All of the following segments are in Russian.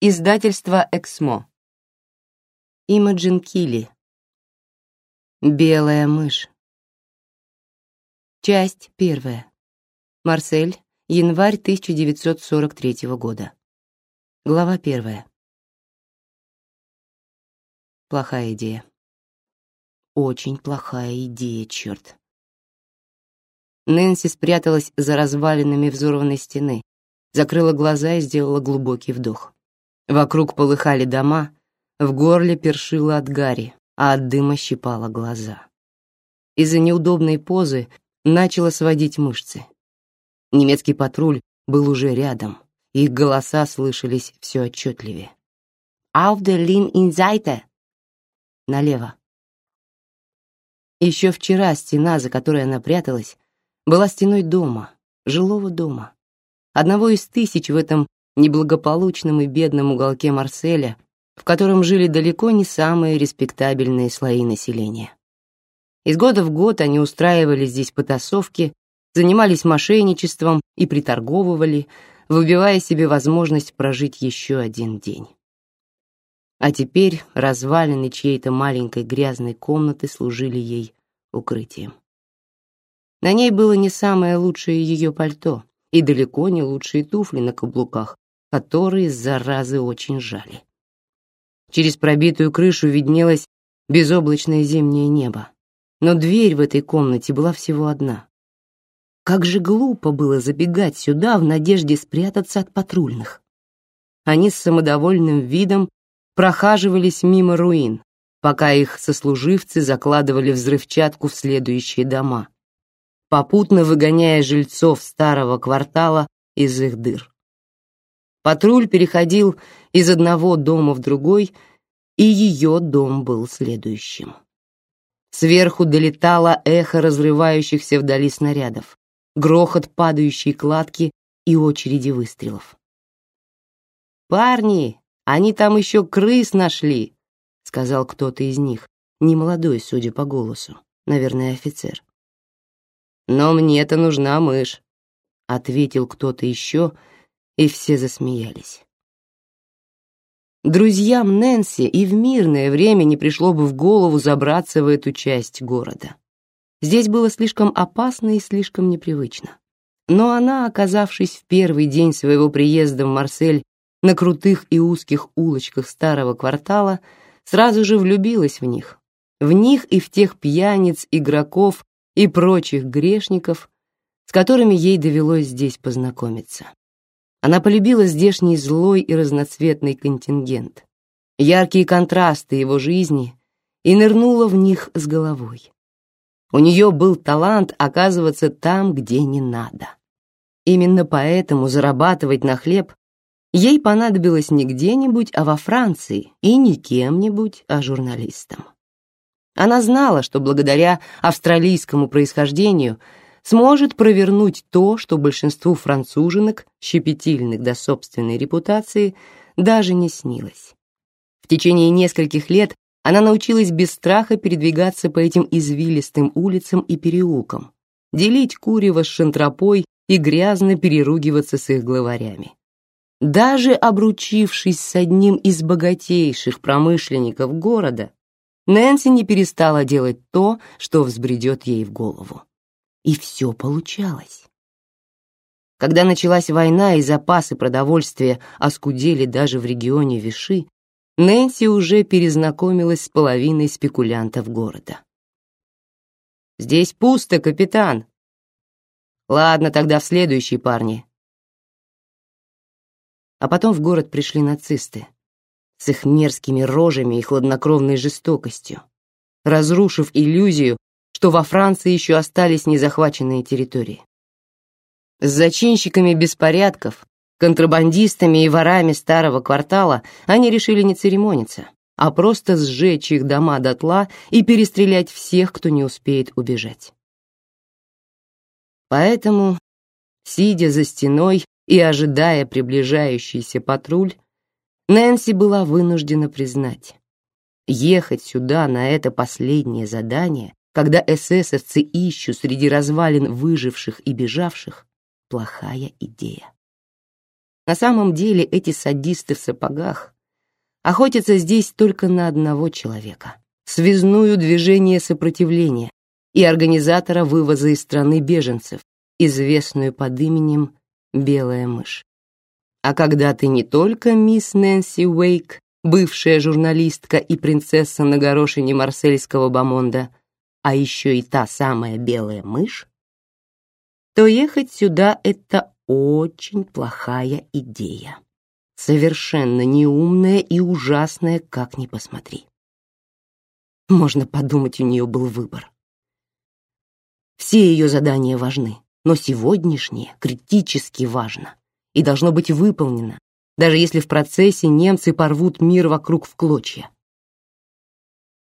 Издательство «Эксмо». Имаджин Килли. Белая мышь. Часть первая. Марсель, январь 1943 года. Глава первая. Плохая идея. Очень плохая идея, черт. Нэнси спряталась за развалинами взорванной стены, закрыла глаза и сделала глубокий вдох. Вокруг полыхали дома, в горле першило от гари, а от дыма щипало глаза. Из-за неудобной позы начало сводить мышцы. Немецкий патруль был уже рядом, их голоса слышались все отчетливее. «Auf der Lin in Seite!» «Налево!» Еще вчера стена, за которой она пряталась, была стеной дома, жилого дома, одного из тысяч в этом неблагополучном и бедном уголке Марселя, в котором жили далеко не самые респектабельные слои населения. Из года в год они устраивали здесь потасовки, занимались мошенничеством и приторговывали, выбивая себе возможность прожить еще один день. А теперь развалины чьей-то маленькой грязной комнаты служили ей укрытием. На ней было не самое лучшее ее пальто и далеко не лучшие туфли на каблуках, которые, заразы, очень жали. Через пробитую крышу виднелось безоблачное зимнее небо, но дверь в этой комнате была всего одна. Как же глупо было забегать сюда в надежде спрятаться от патрульных. Они с самодовольным видом прохаживались мимо руин, пока их сослуживцы закладывали взрывчатку в следующие дома, попутно выгоняя жильцов старого квартала из их дыр. Патруль переходил из одного дома в другой, и ее дом был следующим. Сверху долетало эхо разрывающихся вдали снарядов, грохот падающей кладки и очереди выстрелов. «Парни, они там еще крыс нашли!» — сказал кто-то из них, немолодой, судя по голосу, наверное, офицер. «Но мне-то нужна мышь», — ответил кто-то еще, — и все засмеялись. Друзьям Нэнси и в мирное время не пришло бы в голову забраться в эту часть города. Здесь было слишком опасно и слишком непривычно. Но она, оказавшись в первый день своего приезда в Марсель на крутых и узких улочках старого квартала, сразу же влюбилась в них. В них и в тех пьяниц, игроков и прочих грешников, с которыми ей довелось здесь познакомиться. Она полюбила здешний злой и разноцветный контингент, яркие контрасты его жизни и нырнула в них с головой. У нее был талант оказываться там, где не надо. Именно поэтому зарабатывать на хлеб ей понадобилось не где-нибудь, а во Франции, и не кем-нибудь, а журналистом. Она знала, что благодаря австралийскому происхождению – сможет провернуть то, что большинству француженок, щепетильных до собственной репутации, даже не снилось. В течение нескольких лет она научилась без страха передвигаться по этим извилистым улицам и переулкам, делить курево с шантропой и грязно переругиваться с их главарями. Даже обручившись с одним из богатейших промышленников города, Нэнси не перестала делать то, что взбредет ей в голову и все получалось. Когда началась война и запасы продовольствия оскудели даже в регионе Виши, Нэнси уже перезнакомилась с половиной спекулянтов города. «Здесь пусто, капитан!» «Ладно, тогда в следующий, парни!» А потом в город пришли нацисты с их мерзкими рожами и хладнокровной жестокостью, разрушив иллюзию, что во Франции еще остались незахваченные территории. С зачинщиками беспорядков, контрабандистами и ворами старого квартала они решили не церемониться, а просто сжечь их дома дотла и перестрелять всех, кто не успеет убежать. Поэтому, сидя за стеной и ожидая приближающийся патруль, Нэнси была вынуждена признать, ехать сюда на это последнее задание когда эсэсовцы ищут среди развалин выживших и бежавших, плохая идея. На самом деле эти садисты в сапогах охотятся здесь только на одного человека — связную движение сопротивления и организатора вывоза из страны беженцев, известную под именем Белая мышь. А когда ты не только мисс Нэнси Уэйк, бывшая журналистка и принцесса на горошине марсельского бомонда, а еще и та самая белая мышь, то ехать сюда — это очень плохая идея. Совершенно неумная и ужасная, как ни посмотри. Можно подумать, у нее был выбор. Все ее задания важны, но сегодняшнее критически важно и должно быть выполнено, даже если в процессе немцы порвут мир вокруг в клочья.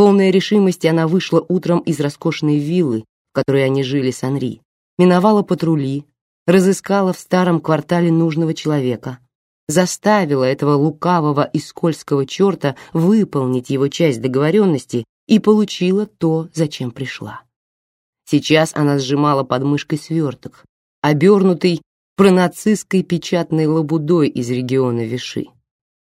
Полная решимости она вышла утром из роскошной виллы, в которой они жили с Анри, миновала патрули, разыскала в старом квартале нужного человека, заставила этого лукавого и скользкого черта выполнить его часть договоренности и получила то, зачем пришла. Сейчас она сжимала под мышкой сверток, обернутый пронацистской печатной лабудой из региона Виши.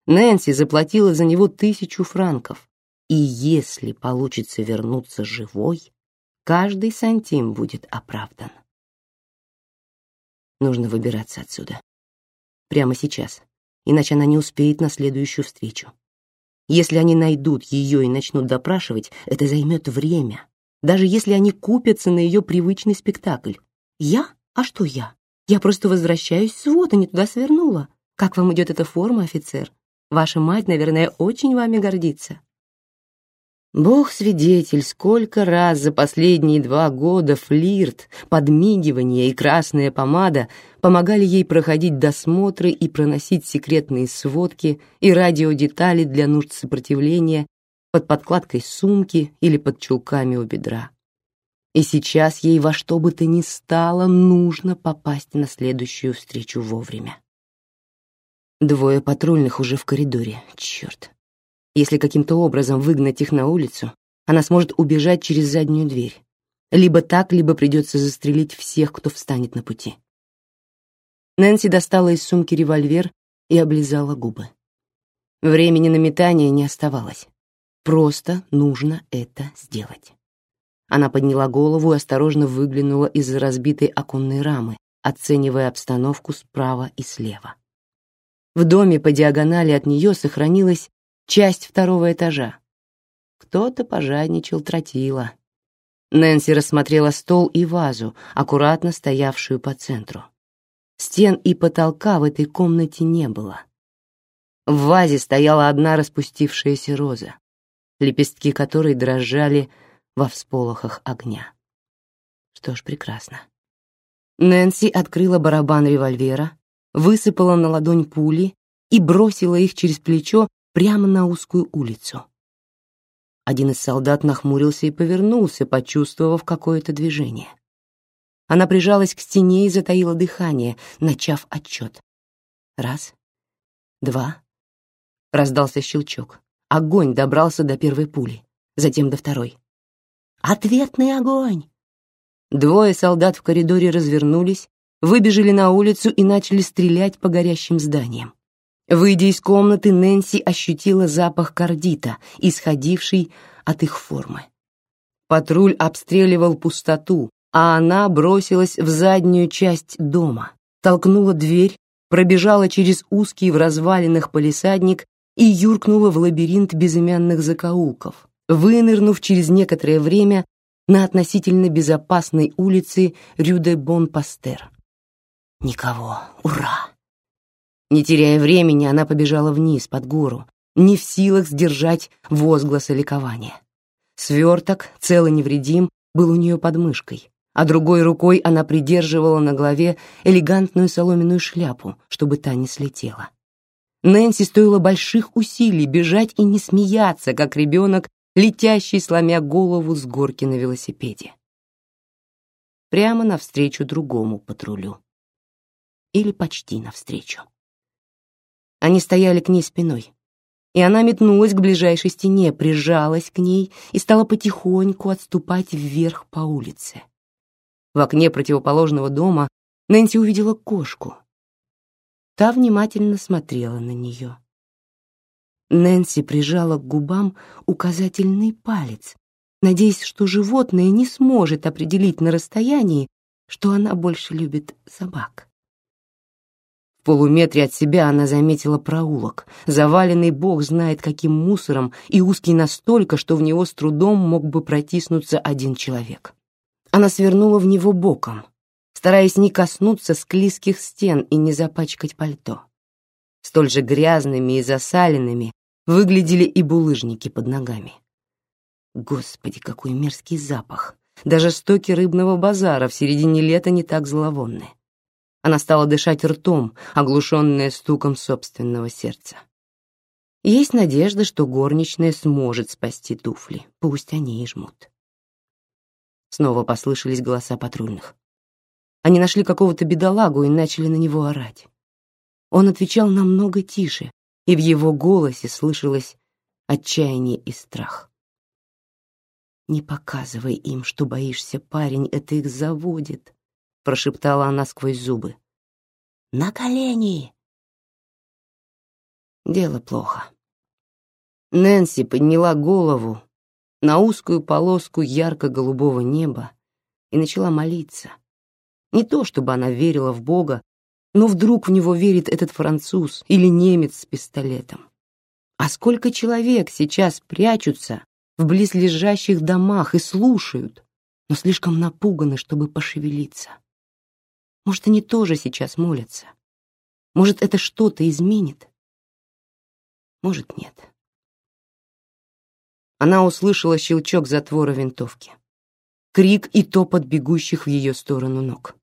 Нэнси заплатила за него тысячу франков, и если получится вернуться живой, каждый сантим будет оправдан. Нужно выбираться отсюда. Прямо сейчас, иначе она не успеет на следующую встречу. Если они найдут ее и начнут допрашивать, это займет время, даже если они купятся на ее привычный спектакль. Я? А что я? Я просто возвращаюсь с вот, а не туда свернула. Как вам идет эта форма, офицер? Ваша мать, наверное, очень вами гордится. Бог свидетель, сколько раз за последние два года флирт, подмигивание и красная помада помогали ей проходить досмотры и проносить секретные сводки и радиодетали для нужд сопротивления под подкладкой сумки или под чулками у бедра. И сейчас ей во что бы то ни стало нужно попасть на следующую встречу вовремя. Двое патрульных уже в коридоре, черт. Если каким-то образом выгнать их на улицу, она сможет убежать через заднюю дверь. Либо так, либо придется застрелить всех, кто встанет на пути. Нэнси достала из сумки револьвер и облизала губы. Времени на метание не оставалось. Просто нужно это сделать. Она подняла голову и осторожно выглянула из разбитой оконной рамы, оценивая обстановку справа и слева. В доме по диагонали от нее сохранилась часть второго этажа. Кто-то пожадничал тротила. Нэнси рассмотрела стол и вазу, аккуратно стоявшую по центру. Стен и потолка в этой комнате не было. В вазе стояла одна распустившаяся роза, лепестки которой дрожали во всполохах огня. Что ж, прекрасно. Нэнси открыла барабан револьвера, высыпала на ладонь пули и бросила их через плечо прямо на узкую улицу. Один из солдат нахмурился и повернулся, почувствовав какое-то движение. Она прижалась к стене и затаила дыхание, начав отчет. Раз, два. Раздался щелчок. Огонь добрался до первой пули, затем до второй. «Ответный огонь!» Двое солдат в коридоре развернулись, выбежали на улицу и начали стрелять по горящим зданиям. Выйдя из комнаты, Нэнси ощутила запах кардита, исходивший от их формы. Патруль обстреливал пустоту, а она бросилась в заднюю часть дома, толкнула дверь, пробежала через узкий в развалинах палисадник и юркнула в лабиринт безымянных закоулков, вынырнув через некоторое время на относительно безопасной улице Рю-де-Бон-Пастер. Никого. Ура! Не теряя времени, она побежала вниз, под гору, не в силах сдержать возгласа ликования. Сверток, целый невредим, был у нее под мышкой, а другой рукой она придерживала на голове элегантную соломенную шляпу, чтобы та не слетела. Нэнси стоило больших усилий бежать и не смеяться, как ребенок, летящий, сломя голову с горки на велосипеде. Прямо навстречу другому патрулю. Или почти навстречу. Они стояли к ней спиной, и она метнулась к ближайшей стене, прижалась к ней и стала потихоньку отступать вверх по улице. В окне противоположного дома Нэнси увидела кошку. Та внимательно смотрела на нее. Нэнси прижала к губам указательный палец, надеясь, что животное не сможет определить на расстоянии, что она больше любит собак. Полуметре от себя она заметила проулок, заваленный бог знает каким мусором и узкий настолько, что в него с трудом мог бы протиснуться один человек. Она свернула в него боком, стараясь не коснуться склизких стен и не запачкать пальто. Столь же грязными и засаленными выглядели и булыжники под ногами. Господи, какой мерзкий запах! Даже стоки рыбного базара в середине лета не так зловонны. Она стала дышать ртом, оглушенная стуком собственного сердца. Есть надежда, что горничная сможет спасти туфли, пусть они и жмут. Снова послышались голоса патрульных. Они нашли какого-то бедолагу и начали на него орать. Он отвечал намного тише, и в его голосе слышалось отчаяние и страх. «Не показывай им, что боишься, парень, это их заводит», — прошептала она сквозь зубы. «На колени!» Дело плохо. Нэнси подняла голову на узкую полоску ярко-голубого неба и начала молиться. Не то, чтобы она верила в Бога но вдруг в него верит этот француз или немец с пистолетом. А сколько человек сейчас прячутся в близлежащих домах и слушают, но слишком напуганы, чтобы пошевелиться. Может, они тоже сейчас молятся? Может, это что-то изменит? Может, нет. Она услышала щелчок затвора винтовки. Крик и топот бегущих в ее сторону ног.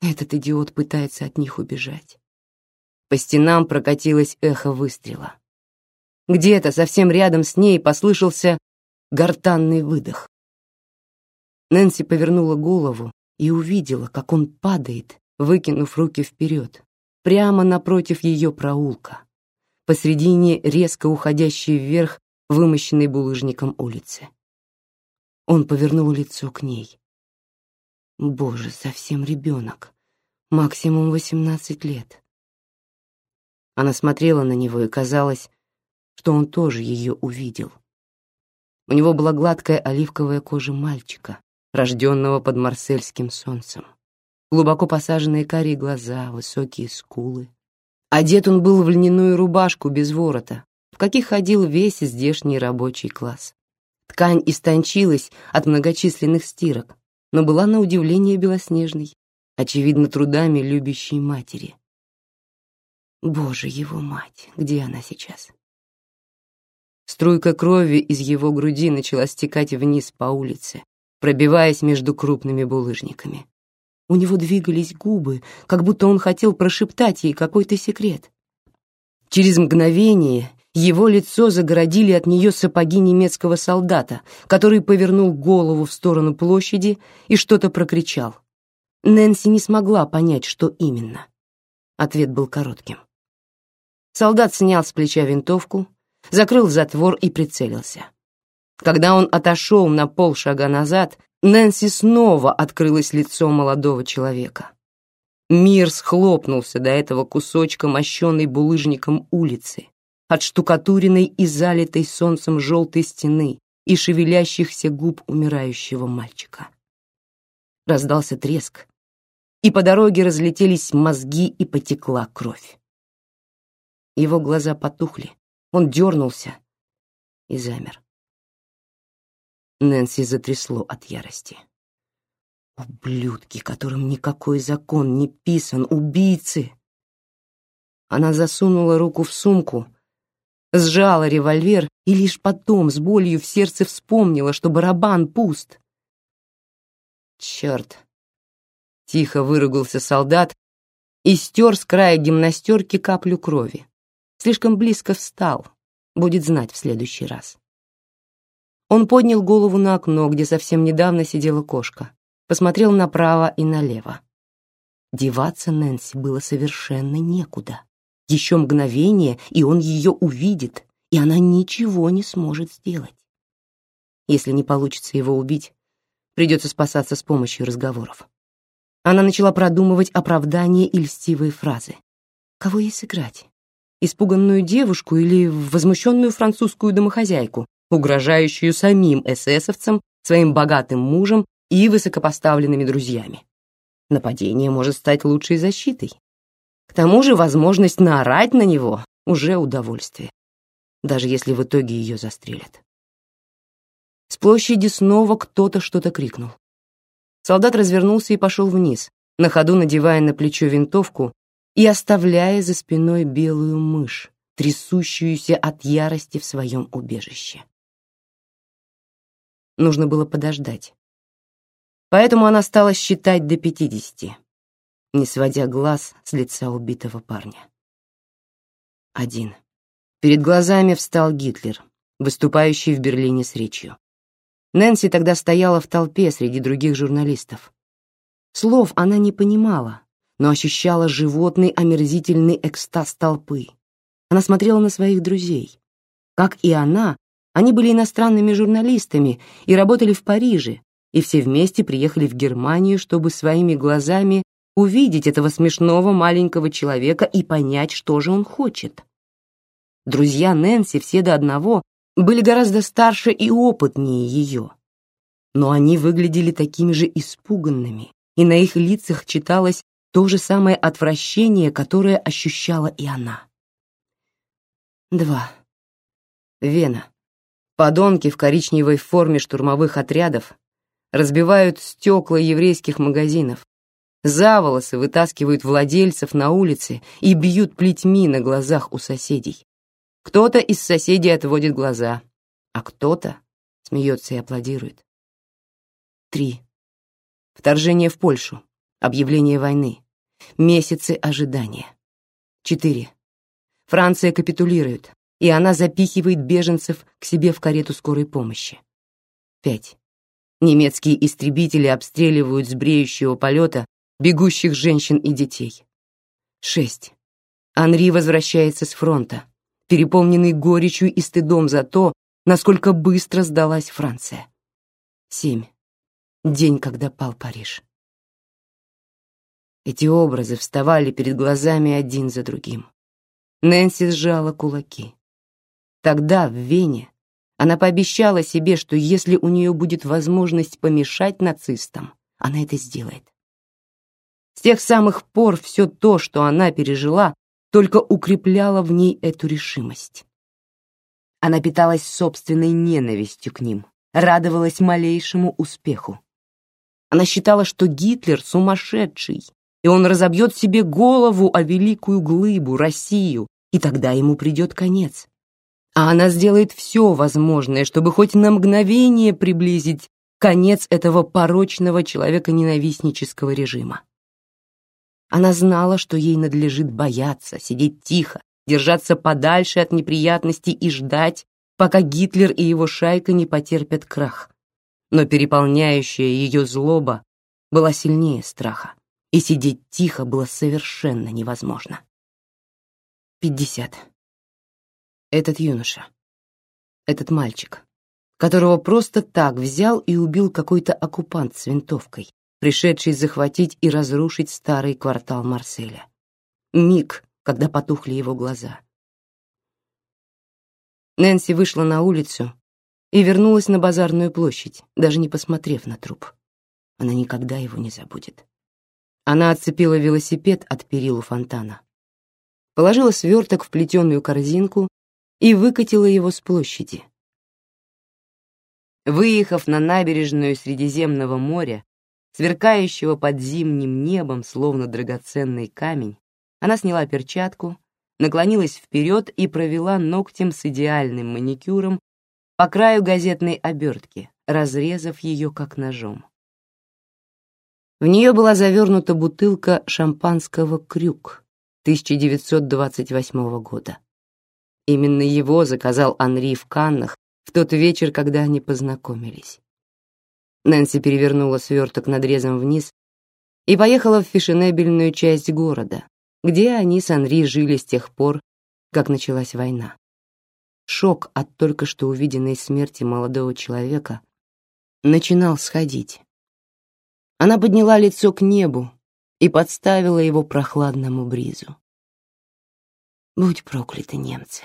Этот идиот пытается от них убежать. По стенам прокатилось эхо выстрела. Где-то совсем рядом с ней послышался гортанный выдох. Нэнси повернула голову и увидела, как он падает, выкинув руки вперед, прямо напротив ее проулка, посредине резко уходящей вверх вымощенной булыжником улицы. Он повернул лицо к ней. Боже, совсем ребенок. Максимум восемнадцать лет. Она смотрела на него, и казалось, что он тоже ее увидел. У него была гладкая оливковая кожа мальчика, рожденного под марсельским солнцем. Глубоко посаженные карие глаза, высокие скулы. Одет он был в льняную рубашку без ворота, в каких ходил весь здешний рабочий класс. Ткань истончилась от многочисленных стирок, но была на удивление белоснежной, очевидно, трудами любящей матери. Боже, его мать, где она сейчас? Струйка крови из его груди начала стекать вниз по улице, пробиваясь между крупными булыжниками. У него двигались губы, как будто он хотел прошептать ей какой-то секрет. Через мгновение его лицо загородили от нее сапоги немецкого солдата, который повернул голову в сторону площади и что-то прокричал. Нэнси не смогла понять, что именно. Ответ был коротким. Солдат снял с плеча винтовку, закрыл затвор и прицелился. Когда он отошел на полшага назад, Нэнси снова открылось лицо молодого человека. Мир схлопнулся до этого кусочка мощенной булыжником улицы, отштукатуренной и залитой солнцем желтой стены и шевелящихся губ умирающего мальчика. Раздался треск, и по дороге разлетелись мозги и потекла кровь. Его глаза потухли, он дернулся и замер. Нэнси затрясло от ярости. Ублюдки, которым никакой закон не писан, убийцы! Она засунула руку в сумку сжала револьвер и лишь потом с болью в сердце вспомнила, что барабан пуст. «Черт!» — тихо выругался солдат и стер с края гимнастерки каплю крови. Слишком близко встал, будет знать в следующий раз. Он поднял голову на окно, где совсем недавно сидела кошка, посмотрел направо и налево. Деваться Нэнси было совершенно некуда. Еще мгновение, и он ее увидит, и она ничего не сможет сделать. Если не получится его убить, придется спасаться с помощью разговоров. Она начала продумывать оправдания и льстивые фразы. Кого ей сыграть? Испуганную девушку или возмущенную французскую домохозяйку, угрожающую самим эсэсовцам, своим богатым мужем и высокопоставленными друзьями? Нападение может стать лучшей защитой. К тому же возможность наорать на него уже удовольствие, даже если в итоге ее застрелят. С площади снова кто-то что-то крикнул. Солдат развернулся и пошел вниз, на ходу надевая на плечо винтовку и оставляя за спиной белую мышь, трясущуюся от ярости в своем убежище. Нужно было подождать. Поэтому она стала считать до пятидесяти, не сводя глаз с лица убитого парня. Один. Перед глазами встал Гитлер, выступающий в Берлине с речью. Нэнси тогда стояла в толпе среди других журналистов. Слов она не понимала, но ощущала животный омерзительный экстаз толпы. Она смотрела на своих друзей. Как и она, они были иностранными журналистами и работали в Париже, и все вместе приехали в Германию, чтобы своими глазами увидеть этого смешного маленького человека и понять, что же он хочет. Друзья Нэнси все до одного были гораздо старше и опытнее ее. Но они выглядели такими же испуганными, и на их лицах читалось то же самое отвращение, которое ощущала и она. Два. Вена. Подонки в коричневой форме штурмовых отрядов разбивают стекла еврейских магазинов, за волосы вытаскивают владельцев на улице и бьют плетьми на глазах у соседей. Кто-то из соседей отводит глаза, а кто-то смеется и аплодирует. Три. Вторжение в Польшу. Объявление войны. Месяцы ожидания. Четыре. Франция капитулирует, и она запихивает беженцев к себе в карету скорой помощи. Пять. Немецкие истребители обстреливают с бреющего полета бегущих женщин и детей. Шесть. Анри возвращается с фронта, переполненный горечью и стыдом за то, насколько быстро сдалась Франция. Семь. День, когда пал Париж. Эти образы вставали перед глазами один за другим. Нэнси сжала кулаки. Тогда, в Вене, она пообещала себе, что если у нее будет возможность помешать нацистам, она это сделает. С тех самых пор все то, что она пережила, только укрепляло в ней эту решимость. Она питалась собственной ненавистью к ним, радовалась малейшему успеху. Она считала, что Гитлер сумасшедший, и он разобьет себе голову о великую глыбу, Россию, и тогда ему придет конец. А она сделает все возможное, чтобы хоть на мгновение приблизить конец этого порочного человека-ненавистнического режима. Она знала, что ей надлежит бояться, сидеть тихо, держаться подальше от неприятностей и ждать, пока Гитлер и его шайка не потерпят крах. Но переполняющая ее злоба была сильнее страха, и сидеть тихо было совершенно невозможно. Пятьдесят. Этот юноша, этот мальчик, которого просто так взял и убил какой-то оккупант с винтовкой, пришедший захватить и разрушить старый квартал Марселя. Миг, когда потухли его глаза. Нэнси вышла на улицу и вернулась на базарную площадь, даже не посмотрев на труп. Она никогда его не забудет. Она отцепила велосипед от перил фонтана, положила сверток в плетеную корзинку и выкатила его с площади. Выехав на набережную Средиземного моря, сверкающего под зимним небом, словно драгоценный камень, она сняла перчатку, наклонилась вперед и провела ногтем с идеальным маникюром по краю газетной обертки, разрезав ее как ножом. В нее была завернута бутылка шампанского «Крюк» 1928 года. Именно его заказал Анри в Каннах в тот вечер, когда они познакомились. Нэнси перевернула сверток надрезом вниз и поехала в фешенебельную часть города, где они с Анри жили с тех пор, как началась война. Шок от только что увиденной смерти молодого человека начинал сходить. Она подняла лицо к небу и подставила его прохладному бризу. Будь прокляты немцы.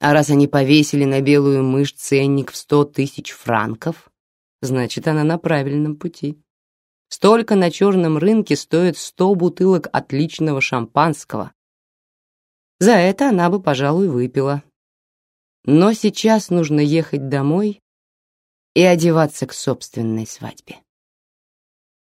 А раз они повесили на белую мышь ценник в сто тысяч франков, значит, она на правильном пути. Столько на черном рынке стоит сто бутылок отличного шампанского. За это она бы, пожалуй, выпила. Но сейчас нужно ехать домой и одеваться к собственной свадьбе.